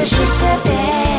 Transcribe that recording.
deixe ceder.